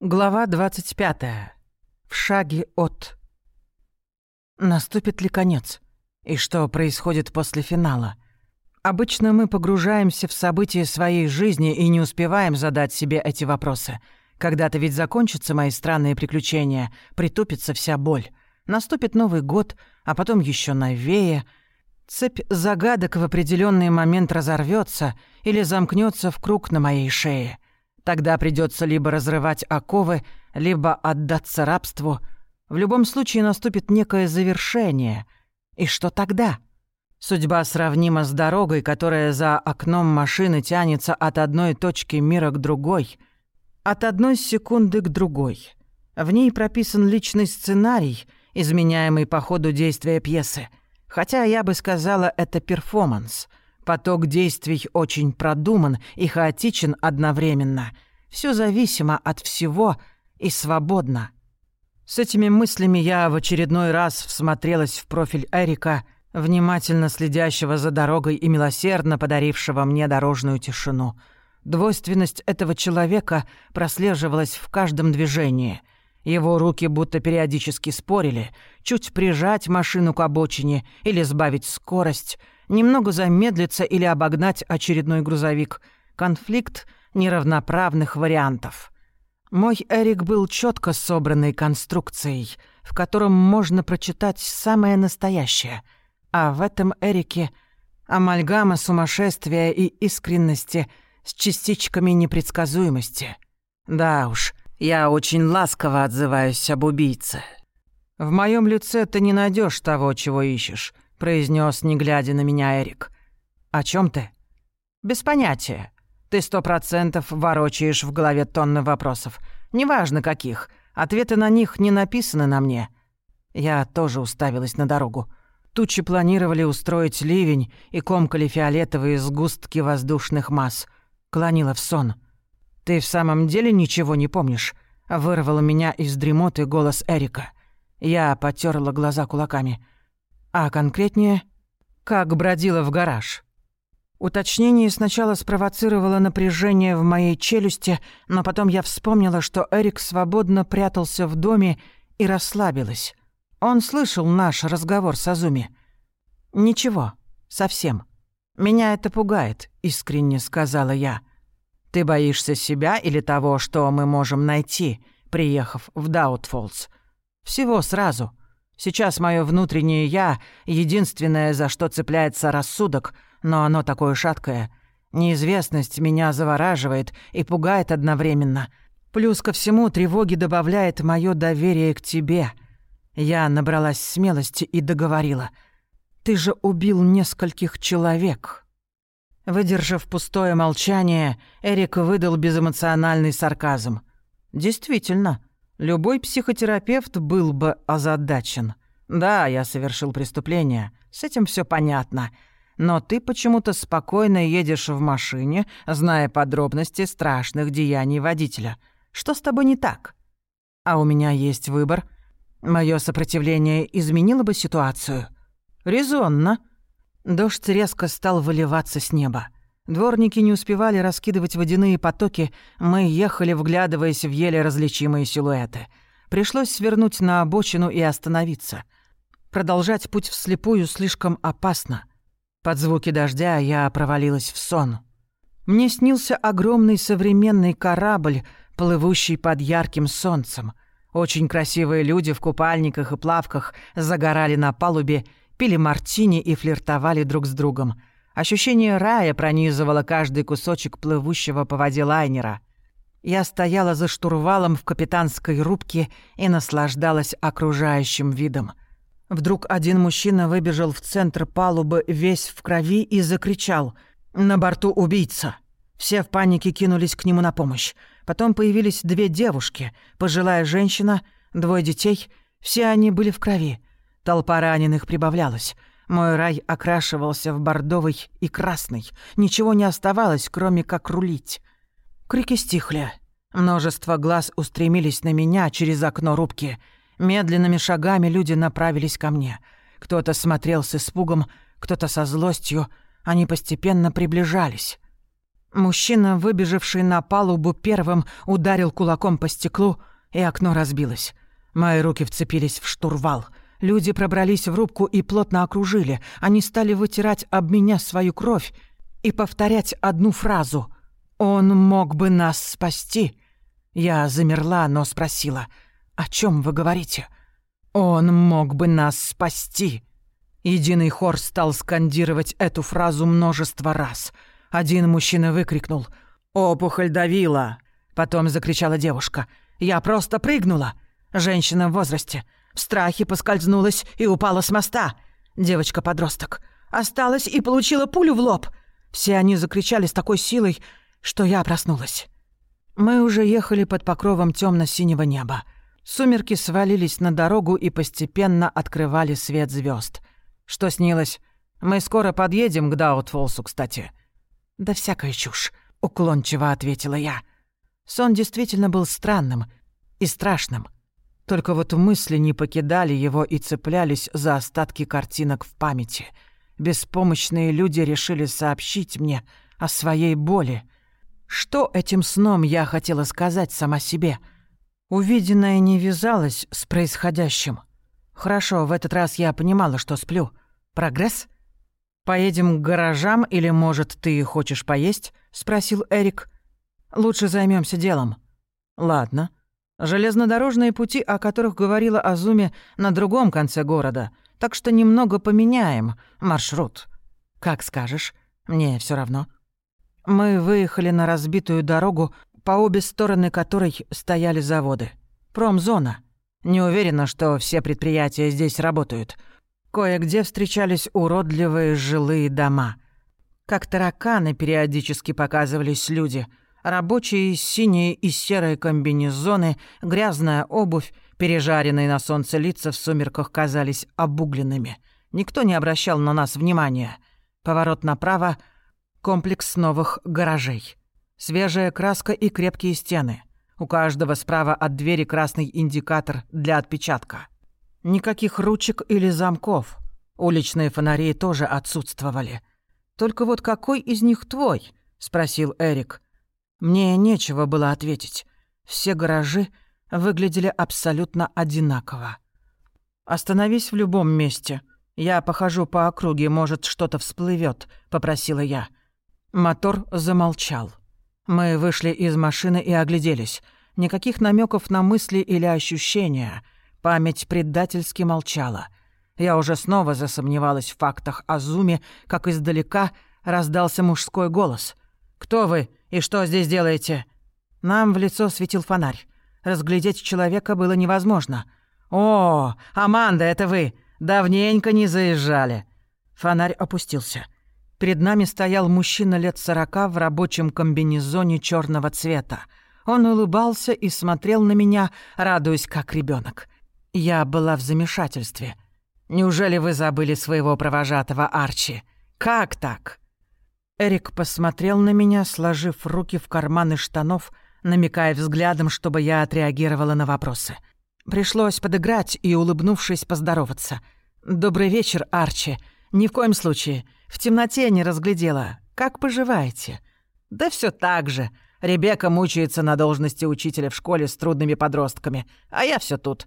Глава 25. В шаге от. Наступит ли конец? И что происходит после финала? Обычно мы погружаемся в события своей жизни и не успеваем задать себе эти вопросы. Когда-то ведь закончатся мои странные приключения, притупится вся боль. Наступит Новый год, а потом еще новее. Цепь загадок в определенный момент разорвется или замкнется в круг на моей шее — Тогда придется либо разрывать оковы, либо отдаться рабству. В любом случае наступит некое завершение. И что тогда? Судьба сравнима с дорогой, которая за окном машины тянется от одной точки мира к другой. От одной секунды к другой. В ней прописан личный сценарий, изменяемый по ходу действия пьесы. Хотя я бы сказала, это перформанс — Поток действий очень продуман и хаотичен одновременно. Все зависимо от всего и свободно. С этими мыслями я в очередной раз всмотрелась в профиль Эрика, внимательно следящего за дорогой и милосердно подарившего мне дорожную тишину. Двойственность этого человека прослеживалась в каждом движении. Его руки будто периодически спорили, чуть прижать машину к обочине или сбавить скорость — немного замедлиться или обогнать очередной грузовик. Конфликт неравноправных вариантов. Мой Эрик был четко собранной конструкцией, в котором можно прочитать самое настоящее. А в этом Эрике амальгама сумасшествия и искренности с частичками непредсказуемости. Да уж, я очень ласково отзываюсь об убийце. В моем лице ты не найдешь того, чего ищешь —— произнес, не глядя на меня Эрик. «О чем ты?» «Без понятия. Ты сто процентов ворочаешь в голове тонны вопросов. Неважно каких. Ответы на них не написаны на мне». Я тоже уставилась на дорогу. Тучи планировали устроить ливень и комкали фиолетовые сгустки воздушных масс. Клонила в сон. «Ты в самом деле ничего не помнишь?» Вырвал меня из дремоты голос Эрика. Я потерла глаза кулаками. А конкретнее, как бродила в гараж. Уточнение сначала спровоцировало напряжение в моей челюсти, но потом я вспомнила, что Эрик свободно прятался в доме и расслабилась. Он слышал наш разговор с Азуми. «Ничего, совсем. Меня это пугает», — искренне сказала я. «Ты боишься себя или того, что мы можем найти, приехав в Даутфолдс? Всего сразу. Сейчас мое внутреннее «я» — единственное, за что цепляется рассудок, но оно такое шаткое. Неизвестность меня завораживает и пугает одновременно. Плюс ко всему тревоги добавляет мое доверие к тебе. Я набралась смелости и договорила. «Ты же убил нескольких человек». Выдержав пустое молчание, Эрик выдал безэмоциональный сарказм. «Действительно, Любой психотерапевт был бы озадачен. Да, я совершил преступление, с этим все понятно. Но ты почему-то спокойно едешь в машине, зная подробности страшных деяний водителя. Что с тобой не так? А у меня есть выбор. Мое сопротивление изменило бы ситуацию. Резонно. Дождь резко стал выливаться с неба. Дворники не успевали раскидывать водяные потоки, мы ехали, вглядываясь в еле различимые силуэты. Пришлось свернуть на обочину и остановиться. Продолжать путь вслепую слишком опасно. Под звуки дождя я провалилась в сон. Мне снился огромный современный корабль, плывущий под ярким солнцем. Очень красивые люди в купальниках и плавках загорали на палубе, пили мартини и флиртовали друг с другом — Ощущение рая пронизывало каждый кусочек плывущего по воде лайнера. Я стояла за штурвалом в капитанской рубке и наслаждалась окружающим видом. Вдруг один мужчина выбежал в центр палубы весь в крови и закричал «На борту убийца!». Все в панике кинулись к нему на помощь. Потом появились две девушки, пожилая женщина, двое детей. Все они были в крови. Толпа раненых прибавлялась. Мой рай окрашивался в бордовый и красный. Ничего не оставалось, кроме как рулить. Крики стихли. Множество глаз устремились на меня через окно рубки. Медленными шагами люди направились ко мне. Кто-то смотрел с испугом, кто-то со злостью. Они постепенно приближались. Мужчина, выбежавший на палубу первым, ударил кулаком по стеклу, и окно разбилось. Мои руки вцепились в штурвал. Люди пробрались в рубку и плотно окружили. Они стали вытирать об меня свою кровь и повторять одну фразу. «Он мог бы нас спасти». Я замерла, но спросила, «О чем вы говорите?» «Он мог бы нас спасти». Единый хор стал скандировать эту фразу множество раз. Один мужчина выкрикнул «Опухоль давила!» Потом закричала девушка «Я просто прыгнула!» Женщина в возрасте в страхе поскользнулась и упала с моста. Девочка-подросток осталась и получила пулю в лоб. Все они закричали с такой силой, что я проснулась. Мы уже ехали под покровом темно-синего неба. Сумерки свалились на дорогу и постепенно открывали свет звезд. Что снилось? Мы скоро подъедем к Даутфолсу, кстати. Да всякая чушь, уклончиво ответила я. Сон действительно был странным и страшным. Только вот мысли не покидали его и цеплялись за остатки картинок в памяти. Беспомощные люди решили сообщить мне о своей боли. Что этим сном я хотела сказать сама себе? Увиденное не вязалось с происходящим. Хорошо, в этот раз я понимала, что сплю. Прогресс? «Поедем к гаражам или, может, ты хочешь поесть?» — спросил Эрик. «Лучше займемся делом». «Ладно». Железнодорожные пути, о которых говорила Азуми, на другом конце города, так что немного поменяем маршрут. Как скажешь, мне все равно. Мы выехали на разбитую дорогу, по обе стороны которой стояли заводы. Промзона. Не уверена, что все предприятия здесь работают. Кое-где встречались уродливые жилые дома. Как тараканы периодически показывались люди — Рабочие синие и серые комбинезоны, грязная обувь, пережаренные на солнце лица в сумерках казались обугленными. Никто не обращал на нас внимания. Поворот направо — комплекс новых гаражей. Свежая краска и крепкие стены. У каждого справа от двери красный индикатор для отпечатка. Никаких ручек или замков. Уличные фонари тоже отсутствовали. «Только вот какой из них твой?» — спросил Эрик. Мне нечего было ответить. Все гаражи выглядели абсолютно одинаково. «Остановись в любом месте. Я похожу по округе, может, что-то всплывет, попросила я. Мотор замолчал. Мы вышли из машины и огляделись. Никаких намеков на мысли или ощущения. Память предательски молчала. Я уже снова засомневалась в фактах о Зуме, как издалека раздался мужской голос. «Кто вы и что здесь делаете?» Нам в лицо светил фонарь. Разглядеть человека было невозможно. «О, Аманда, это вы! Давненько не заезжали!» Фонарь опустился. Перед нами стоял мужчина лет сорока в рабочем комбинезоне черного цвета. Он улыбался и смотрел на меня, радуясь как ребенок. Я была в замешательстве. «Неужели вы забыли своего провожатого Арчи? Как так?» Эрик посмотрел на меня, сложив руки в карманы штанов, намекая взглядом, чтобы я отреагировала на вопросы. Пришлось подыграть и, улыбнувшись, поздороваться. «Добрый вечер, Арчи. Ни в коем случае. В темноте не разглядела. Как поживаете?» «Да все так же. Ребекка мучается на должности учителя в школе с трудными подростками, а я все тут.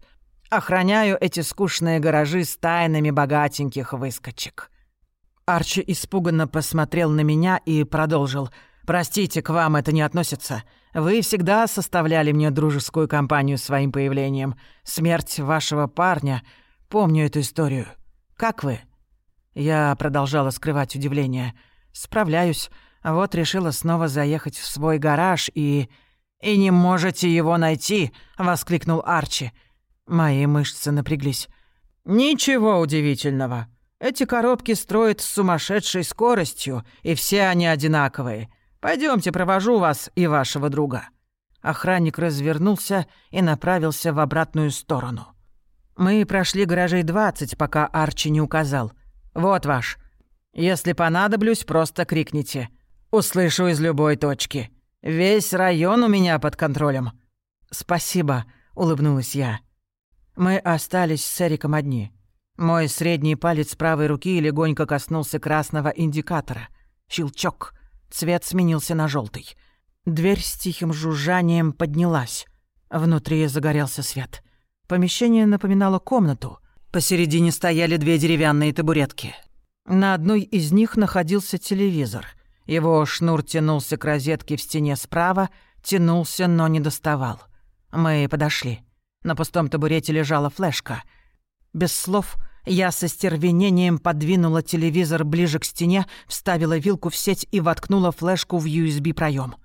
Охраняю эти скучные гаражи с тайнами богатеньких выскочек». Арчи испуганно посмотрел на меня и продолжил. «Простите, к вам это не относится. Вы всегда составляли мне дружескую компанию своим появлением. Смерть вашего парня... Помню эту историю. Как вы?» Я продолжала скрывать удивление. «Справляюсь. Вот решила снова заехать в свой гараж и...» «И не можете его найти!» — воскликнул Арчи. Мои мышцы напряглись. «Ничего удивительного. Эти коробки строят с сумасшедшей скоростью, и все они одинаковые. Пойдемте, провожу вас и вашего друга». Охранник развернулся и направился в обратную сторону. Мы прошли гаражей двадцать, пока Арчи не указал. «Вот ваш. Если понадоблюсь, просто крикните. Услышу из любой точки. Весь район у меня под контролем». «Спасибо», — улыбнулась я. Мы остались с Эриком одни. Мой средний палец правой руки легонько коснулся красного индикатора. Щелчок. Цвет сменился на желтый. Дверь с тихим жужжанием поднялась. Внутри загорелся свет. Помещение напоминало комнату. Посередине стояли две деревянные табуретки. На одной из них находился телевизор. Его шнур тянулся к розетке в стене справа, тянулся, но не доставал. Мы подошли. На пустом табурете лежала флешка. Без слов я со стервенением подвинула телевизор ближе к стене, вставила вилку в сеть и воткнула флешку в USB проем.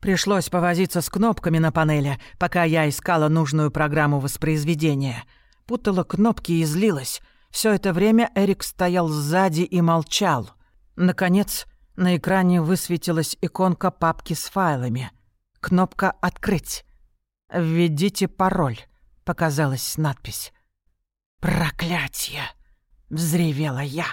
Пришлось повозиться с кнопками на панели, пока я искала нужную программу воспроизведения. Путала кнопки и злилась. Все это время Эрик стоял сзади и молчал. Наконец, на экране высветилась иконка папки с файлами. Кнопка «Открыть». «Введите пароль», — показалась надпись. «Проклятие!» — взревела я.